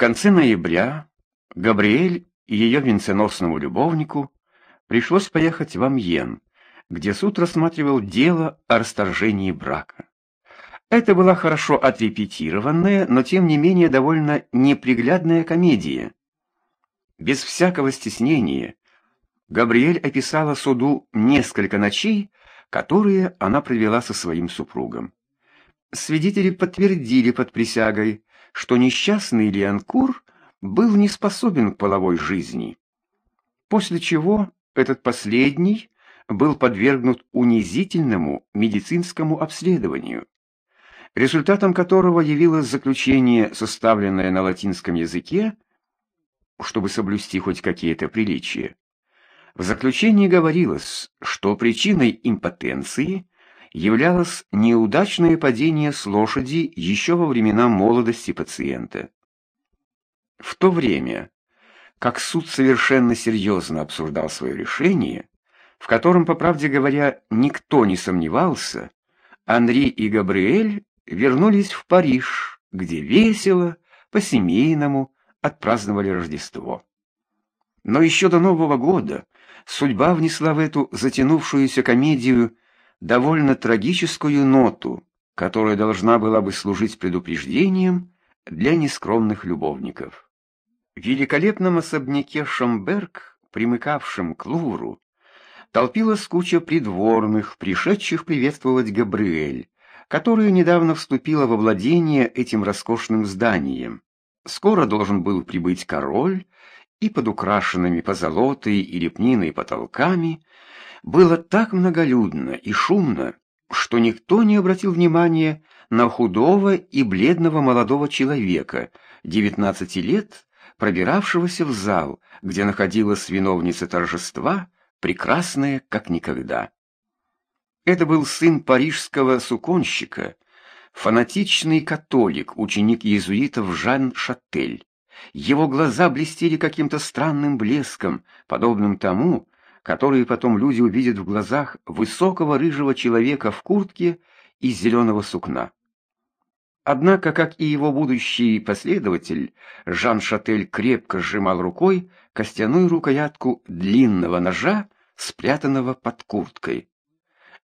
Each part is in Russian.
конце ноября Габриэль и ее венценосному любовнику пришлось поехать в Амьен, где суд рассматривал дело о расторжении брака. Это была хорошо отрепетированная, но тем не менее довольно неприглядная комедия. Без всякого стеснения Габриэль описала суду несколько ночей, которые она провела со своим супругом. Свидетели подтвердили под присягой, что несчастный Лианкур был не способен к половой жизни, после чего этот последний был подвергнут унизительному медицинскому обследованию, результатом которого явилось заключение, составленное на латинском языке, чтобы соблюсти хоть какие-то приличия. В заключении говорилось, что причиной импотенции являлось неудачное падение с лошади еще во времена молодости пациента. В то время, как суд совершенно серьезно обсуждал свое решение, в котором, по правде говоря, никто не сомневался, Анри и Габриэль вернулись в Париж, где весело, по-семейному отпраздновали Рождество. Но еще до Нового года судьба внесла в эту затянувшуюся комедию довольно трагическую ноту, которая должна была бы служить предупреждением для нескромных любовников. В великолепном особняке Шамберг, примыкавшем к Лувру, толпилась куча придворных, пришедших приветствовать Габриэль, которая недавно вступила во владение этим роскошным зданием. Скоро должен был прибыть король, и под украшенными позолотой и лепниной потолками было так многолюдно и шумно, что никто не обратил внимания на худого и бледного молодого человека, девятнадцати лет, пробиравшегося в зал, где находилась виновница торжества, прекрасная как никогда. Это был сын парижского суконщика, фанатичный католик, ученик иезуитов Жан Шатель. Его глаза блестели каким-то странным блеском, подобным тому, который потом люди увидят в глазах высокого рыжего человека в куртке из зеленого сукна. Однако, как и его будущий последователь, Жан Шатель крепко сжимал рукой костяную рукоятку длинного ножа, спрятанного под курткой.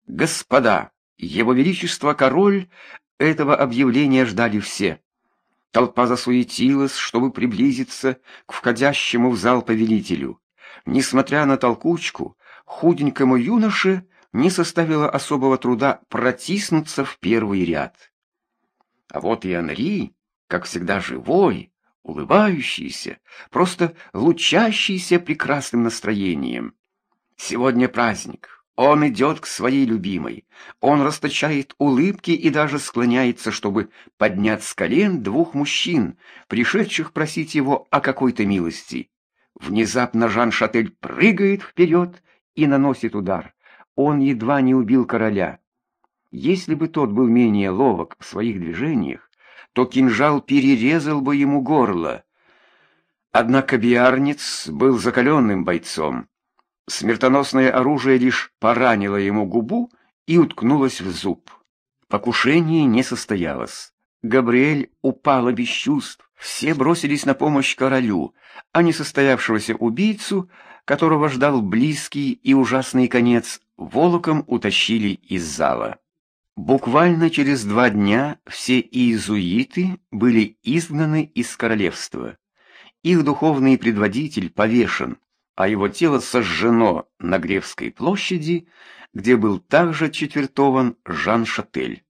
«Господа, его величество король!» Этого объявления ждали все. Толпа засуетилась, чтобы приблизиться к входящему в зал повелителю. Несмотря на толкучку, худенькому юноше не составило особого труда протиснуться в первый ряд. А вот и Анри, как всегда живой, улыбающийся, просто лучащийся прекрасным настроением. Сегодня праздник, он идет к своей любимой. Он расточает улыбки и даже склоняется, чтобы поднять с колен двух мужчин, пришедших просить его о какой-то милости. Внезапно Жан-Шатель прыгает вперед и наносит удар. Он едва не убил короля. Если бы тот был менее ловок в своих движениях, то кинжал перерезал бы ему горло. Однако Биарниц был закаленным бойцом. Смертоносное оружие лишь поранило ему губу и уткнулось в зуб. Покушение не состоялось. Габриэль упала без чувств. Все бросились на помощь королю, а несостоявшегося убийцу, которого ждал близкий и ужасный конец, волоком утащили из зала. Буквально через два дня все иезуиты были изгнаны из королевства. Их духовный предводитель повешен, а его тело сожжено на Гревской площади, где был также четвертован Жан Шатель.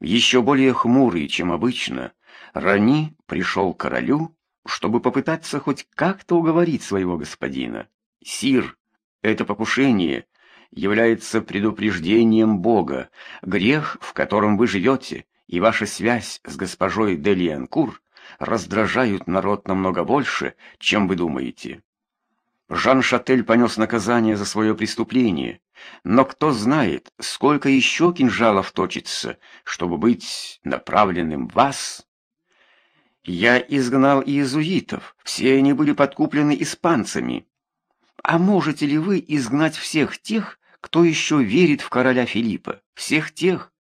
Еще более хмурый, чем обычно, Рани пришел к королю, чтобы попытаться хоть как-то уговорить своего господина. «Сир, это покушение является предупреждением Бога, грех, в котором вы живете, и ваша связь с госпожой Делианкур раздражают народ намного больше, чем вы думаете. Жан Шатель понес наказание за свое преступление, но кто знает, сколько еще кинжалов точится, чтобы быть направленным в вас? Я изгнал иезуитов, все они были подкуплены испанцами. А можете ли вы изгнать всех тех, кто еще верит в короля Филиппа, всех тех,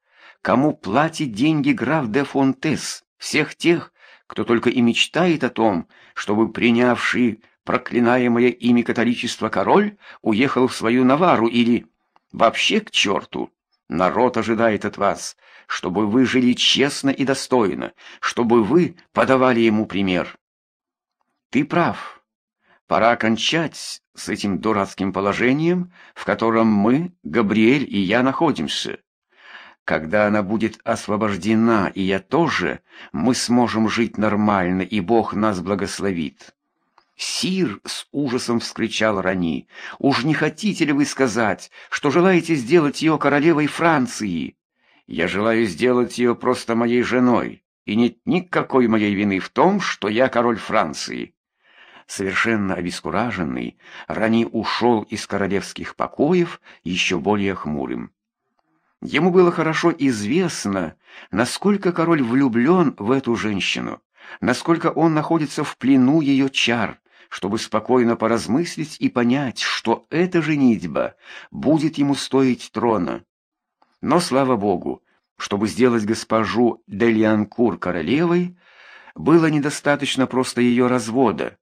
кому платит деньги граф де Фонтес, всех тех, кто только и мечтает о том, чтобы принявший проклинаемое ими католичество король уехал в свою Навару или вообще к черту. Народ ожидает от вас, чтобы вы жили честно и достойно, чтобы вы подавали ему пример. Ты прав. Пора кончать с этим дурацким положением, в котором мы, Габриэль и я, находимся. Когда она будет освобождена, и я тоже, мы сможем жить нормально, и Бог нас благословит. «Сир!» — с ужасом вскричал Рани. «Уж не хотите ли вы сказать, что желаете сделать ее королевой Франции?» «Я желаю сделать ее просто моей женой, и нет никакой моей вины в том, что я король Франции». Совершенно обескураженный, Рани ушел из королевских покоев еще более хмурым. Ему было хорошо известно, насколько король влюблен в эту женщину, насколько он находится в плену ее чар, чтобы спокойно поразмыслить и понять, что эта женитьба будет ему стоить трона. Но, слава богу, чтобы сделать госпожу Дельянкур королевой, было недостаточно просто ее развода.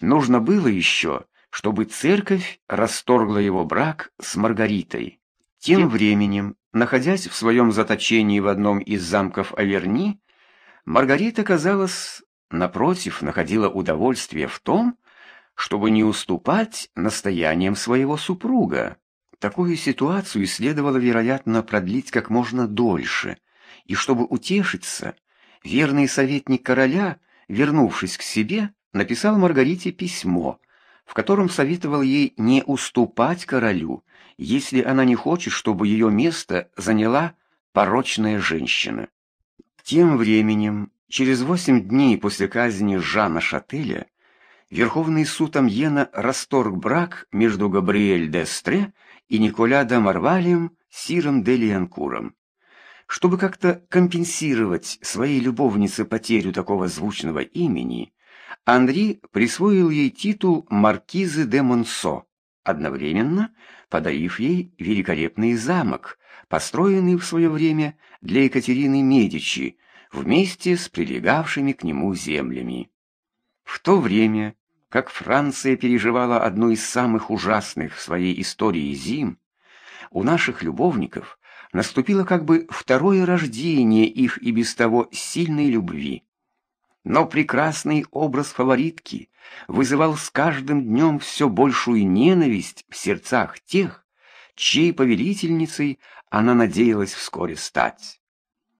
Нужно было еще, чтобы церковь расторгла его брак с Маргаритой. Тем временем, находясь в своем заточении в одном из замков Аверни, Маргарита, казалось, напротив, находила удовольствие в том, чтобы не уступать настояниям своего супруга. Такую ситуацию следовало, вероятно, продлить как можно дольше, и чтобы утешиться, верный советник короля, вернувшись к себе, написал Маргарите письмо, в котором советовал ей не уступать королю, если она не хочет, чтобы ее место заняла порочная женщина. Тем временем, через восемь дней после казни Жана Шателя, Верховный суд Амьена расторг брак между Габриэль Дестре и Николя де Марвалем Сиром де Лианкуром. Чтобы как-то компенсировать своей любовнице потерю такого звучного имени, Анри присвоил ей титул маркизы де Монсо, одновременно подарив ей великолепный замок, построенный в свое время для Екатерины Медичи, вместе с прилегавшими к нему землями. В то время, как Франция переживала одну из самых ужасных в своей истории зим, у наших любовников наступило как бы второе рождение их и без того сильной любви. Но прекрасный образ фаворитки вызывал с каждым днем все большую ненависть в сердцах тех, чьей повелительницей она надеялась вскоре стать.